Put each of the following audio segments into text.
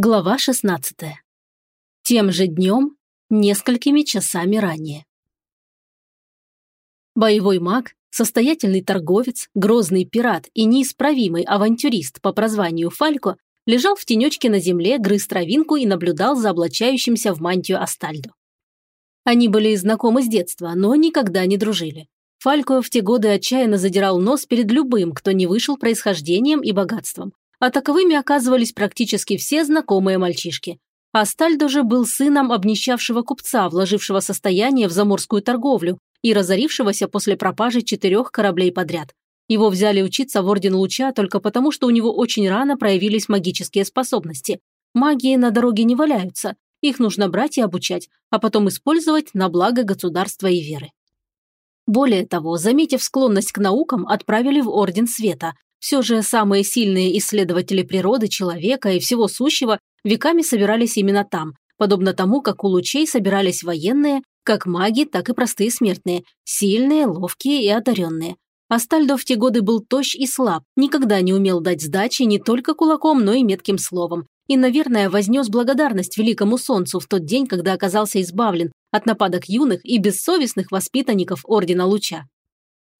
Глава 16. Тем же днем, несколькими часами ранее. Боевой маг, состоятельный торговец, грозный пират и неисправимый авантюрист по прозванию Фалько лежал в тенечке на земле, грыз травинку и наблюдал за облачающимся в мантию Астальдо. Они были знакомы с детства, но никогда не дружили. Фалько в те годы отчаянно задирал нос перед любым, кто не вышел происхождением и богатством, а таковыми оказывались практически все знакомые мальчишки. Астальдо же был сыном обнищавшего купца, вложившего состояние в заморскую торговлю и разорившегося после пропажи четырех кораблей подряд. Его взяли учиться в Орден Луча только потому, что у него очень рано проявились магические способности. Магии на дороге не валяются, их нужно брать и обучать, а потом использовать на благо государства и веры. Более того, заметив склонность к наукам, отправили в Орден Света, все же самые сильные исследователи природы, человека и всего сущего веками собирались именно там, подобно тому, как у лучей собирались военные, как маги, так и простые смертные, сильные, ловкие и одаренные. Астальдо в те годы был тощ и слаб, никогда не умел дать сдачи не только кулаком, но и метким словом. И, наверное, вознес благодарность великому солнцу в тот день, когда оказался избавлен от нападок юных и бессовестных воспитанников Ордена Луча.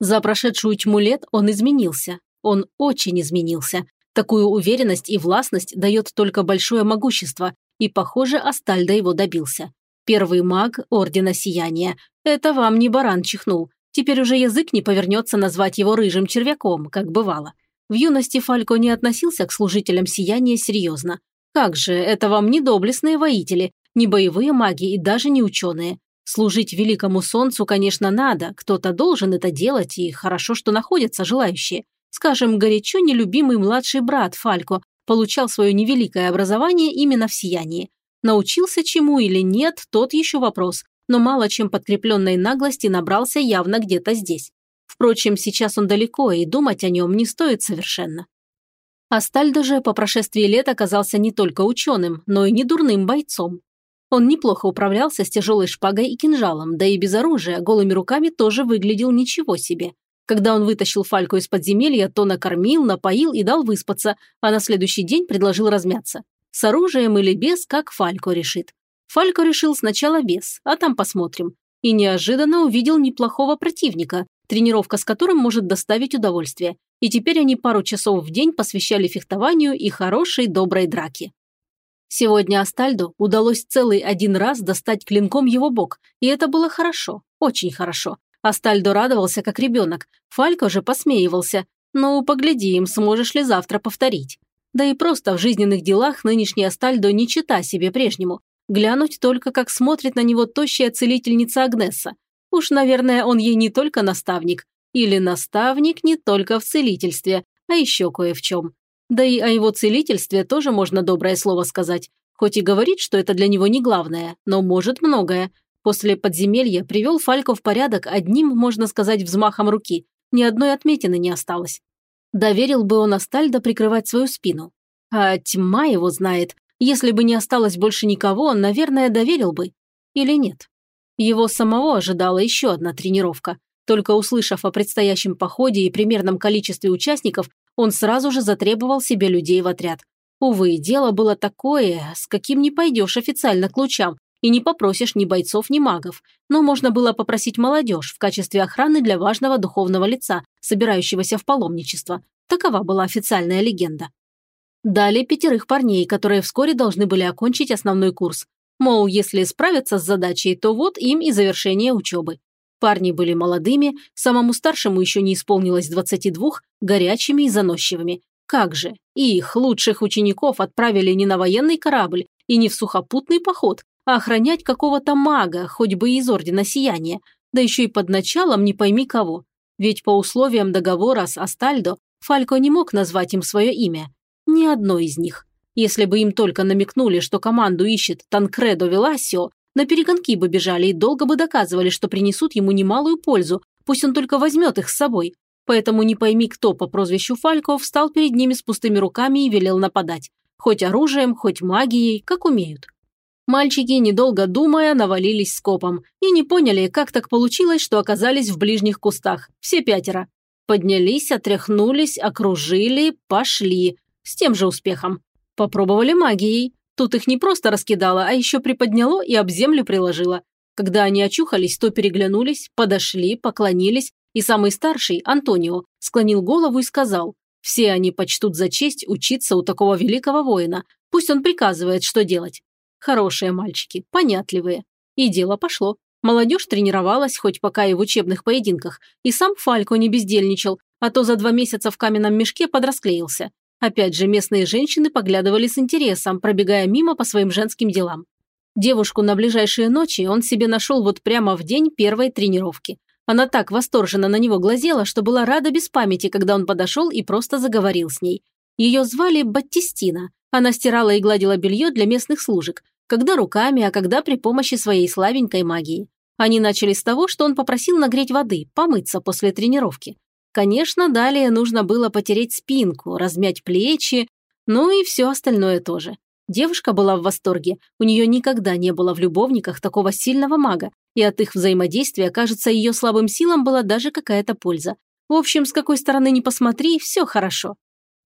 За прошедшую тьму лет он изменился, он очень изменился. Такую уверенность и властность дает только большое могущество, и, похоже, Астальда его добился. Первый маг Ордена Сияния. Это вам не баран чихнул. Теперь уже язык не повернется назвать его рыжим червяком, как бывало. В юности Фалько не относился к служителям Сияния серьезно. Как же, это вам не доблестные воители, не боевые маги и даже не ученые. Служить великому солнцу, конечно, надо, кто-то должен это делать, и хорошо, что находятся желающие. Скажем, горячо нелюбимый младший брат Фалько получал свое невеликое образование именно в сиянии. Научился чему или нет, тот еще вопрос, но мало чем подкрепленной наглости набрался явно где-то здесь. Впрочем, сейчас он далеко, и думать о нем не стоит совершенно. Астальдо же по прошествии лет оказался не только ученым, но и недурным бойцом. Он неплохо управлялся с тяжелой шпагой и кинжалом, да и без оружия, голыми руками тоже выглядел ничего себе. Когда он вытащил Фальку из подземелья, то накормил, напоил и дал выспаться, а на следующий день предложил размяться. С оружием или без, как Фалько решит. Фалько решил сначала без, а там посмотрим. И неожиданно увидел неплохого противника, тренировка с которым может доставить удовольствие. И теперь они пару часов в день посвящали фехтованию и хорошей доброй драке. Сегодня Астальдо удалось целый один раз достать клинком его бок, и это было хорошо, очень хорошо. Астальдо радовался, как ребенок. Фалько же посмеивался. «Ну, поглядим, сможешь ли завтра повторить». Да и просто в жизненных делах нынешний Астальдо не чита себе прежнему. Глянуть только, как смотрит на него тощая целительница Агнесса. Уж, наверное, он ей не только наставник. Или наставник не только в целительстве, а еще кое в чем. Да и о его целительстве тоже можно доброе слово сказать. Хоть и говорит, что это для него не главное, но может многое. После подземелья привел Фалько в порядок одним, можно сказать, взмахом руки. Ни одной отметины не осталось. Доверил бы он Астальдо прикрывать свою спину. А тьма его знает. Если бы не осталось больше никого, он, наверное, доверил бы. Или нет. Его самого ожидала еще одна тренировка. Только услышав о предстоящем походе и примерном количестве участников, он сразу же затребовал себе людей в отряд. Увы, дело было такое, с каким не пойдешь официально к лучам, и не попросишь ни бойцов, ни магов, но можно было попросить молодежь в качестве охраны для важного духовного лица, собирающегося в паломничество. Такова была официальная легенда. Дали пятерых парней, которые вскоре должны были окончить основной курс. Мол, если справятся с задачей, то вот им и завершение учебы. Парни были молодыми, самому старшему еще не исполнилось 22, горячими и заносчивыми. Как же, их, лучших учеников, отправили не на военный корабль и не в сухопутный поход, а охранять какого-то мага, хоть бы из Ордена Сияния, да еще и под началом не пойми кого. Ведь по условиям договора с Астальдо Фалько не мог назвать им свое имя. Ни одно из них. Если бы им только намекнули, что команду ищет Танкредо Веласио, на перегонки бы бежали и долго бы доказывали, что принесут ему немалую пользу, пусть он только возьмет их с собой. Поэтому не пойми кто по прозвищу Фалько встал перед ними с пустыми руками и велел нападать. Хоть оружием, хоть магией, как умеют. Мальчики, недолго думая, навалились скопом и не поняли, как так получилось, что оказались в ближних кустах. Все пятеро. Поднялись, отряхнулись, окружили, пошли. С тем же успехом. Попробовали магией. Тут их не просто раскидало, а еще приподняло и об землю приложило. Когда они очухались, то переглянулись, подошли, поклонились, и самый старший, Антонио, склонил голову и сказал, «Все они почтут за честь учиться у такого великого воина, пусть он приказывает, что делать». Хорошие мальчики, понятливые. И дело пошло. Молодежь тренировалась, хоть пока и в учебных поединках, и сам Фалько не бездельничал, а то за два месяца в каменном мешке подрасклеился. Опять же, местные женщины поглядывали с интересом, пробегая мимо по своим женским делам. Девушку на ближайшие ночи он себе нашел вот прямо в день первой тренировки. Она так восторженно на него глазела, что была рада без памяти, когда он подошел и просто заговорил с ней. Ее звали Баттистина. Она стирала и гладила белье для местных служек, когда руками, а когда при помощи своей славенькой магии. Они начали с того, что он попросил нагреть воды, помыться после тренировки. Конечно, далее нужно было потереть спинку, размять плечи, ну и все остальное тоже. Девушка была в восторге, у нее никогда не было в любовниках такого сильного мага, и от их взаимодействия, кажется, ее слабым силам была даже какая-то польза. В общем, с какой стороны ни посмотри, все хорошо.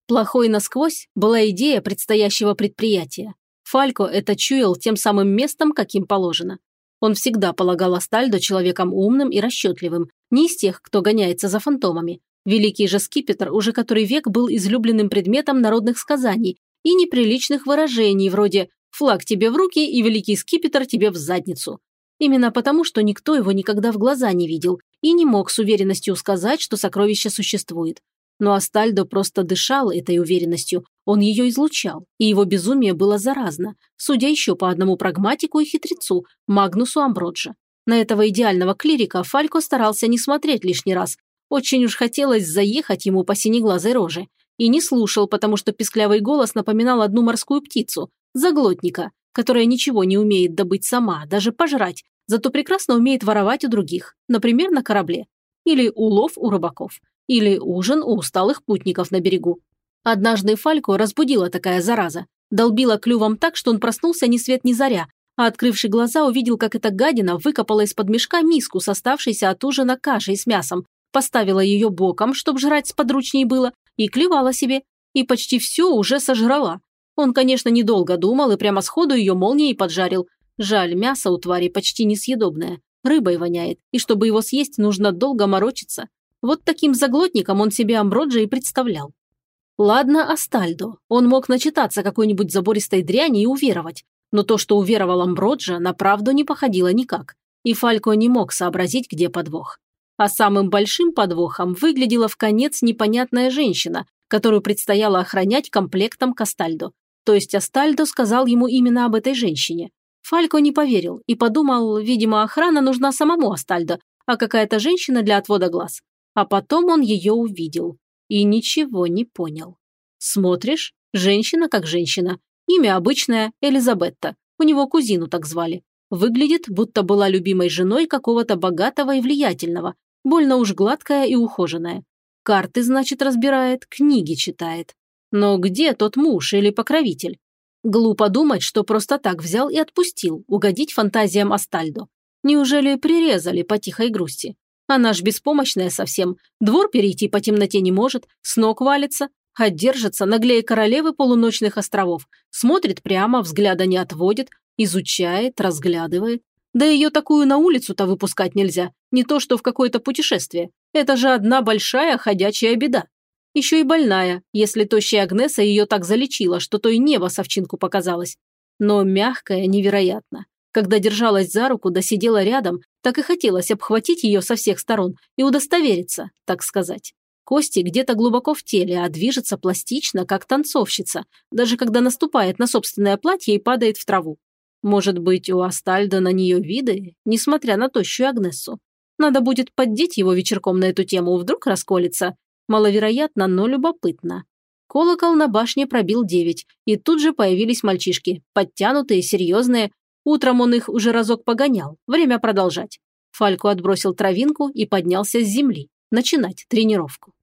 Плохой насквозь была идея предстоящего предприятия. Фалько это чуял тем самым местом, каким положено. Он всегда полагал Астальдо человеком умным и расчетливым, не из тех, кто гоняется за фантомами. Великий же скипетр уже который век был излюбленным предметом народных сказаний и неприличных выражений вроде «флаг тебе в руки и великий скипетр тебе в задницу». Именно потому, что никто его никогда в глаза не видел и не мог с уверенностью сказать, что сокровище существует. Но Астальдо просто дышал этой уверенностью, он ее излучал, и его безумие было заразно, судя еще по одному прагматику и хитрецу, Магнусу Амброджа. На этого идеального клирика Фалько старался не смотреть лишний раз. Очень уж хотелось заехать ему по синеглазой роже. И не слушал, потому что писклявый голос напоминал одну морскую птицу, заглотника, которая ничего не умеет добыть сама, даже пожрать, зато прекрасно умеет воровать у других, например, на корабле. Или улов у рыбаков. Или ужин у усталых путников на берегу. Однажды Фальку разбудила такая зараза. Долбила клювом так, что он проснулся ни свет ни заря, а открывший глаза увидел, как эта гадина выкопала из-под мешка миску с оставшейся от ужина кашей с мясом, поставила ее боком, чтобы жрать сподручней было, и клевала себе, и почти все уже сожрала. Он, конечно, недолго думал и прямо сходу ее молнией поджарил. Жаль, мясо у твари почти несъедобное. Рыбой воняет, и чтобы его съесть, нужно долго морочиться. Вот таким заглотником он себе Амброджа и представлял. Ладно, Астальдо. Он мог начитаться какой-нибудь забористой дряни и уверовать. Но то, что уверовал Амброджа, на правду не походило никак. И Фалько не мог сообразить, где подвох. А самым большим подвохом выглядела в конец непонятная женщина, которую предстояло охранять комплектом к Астальдо. То есть Астальдо сказал ему именно об этой женщине. Фалько не поверил и подумал, видимо, охрана нужна самому Астальдо, а какая-то женщина для отвода глаз. А потом он ее увидел и ничего не понял. Смотришь, женщина как женщина. Имя обычное – Элизабетта. У него кузину так звали. Выглядит, будто была любимой женой какого-то богатого и влиятельного. Больно уж гладкая и ухоженная. Карты, значит, разбирает, книги читает. Но где тот муж или покровитель? Глупо думать, что просто так взял и отпустил, угодить фантазиям Астальдо. Неужели прирезали по тихой грусти? Она ж беспомощная совсем, двор перейти по темноте не может, с ног валится, а держится наглее королевы полуночных островов, смотрит прямо, взгляда не отводит, изучает, разглядывает. Да ее такую на улицу-то выпускать нельзя, не то что в какое-то путешествие. Это же одна большая ходячая беда. Еще и больная, если тощая Агнеса ее так залечила, что то и небо совчинку показалось. Но мягкая невероятно. Когда держалась за руку да сидела рядом, так и хотелось обхватить ее со всех сторон и удостовериться, так сказать. Кости где-то глубоко в теле, а движется пластично, как танцовщица, даже когда наступает на собственное платье и падает в траву. Может быть, у Астальда на нее виды, несмотря на тощую Агнессу. Надо будет поддеть его вечерком на эту тему, вдруг расколется. Маловероятно, но любопытно. Колокол на башне пробил девять, и тут же появились мальчишки, подтянутые, серьезные, Утром он их уже разок погонял. Время продолжать. Фалько отбросил травинку и поднялся с земли. Начинать тренировку.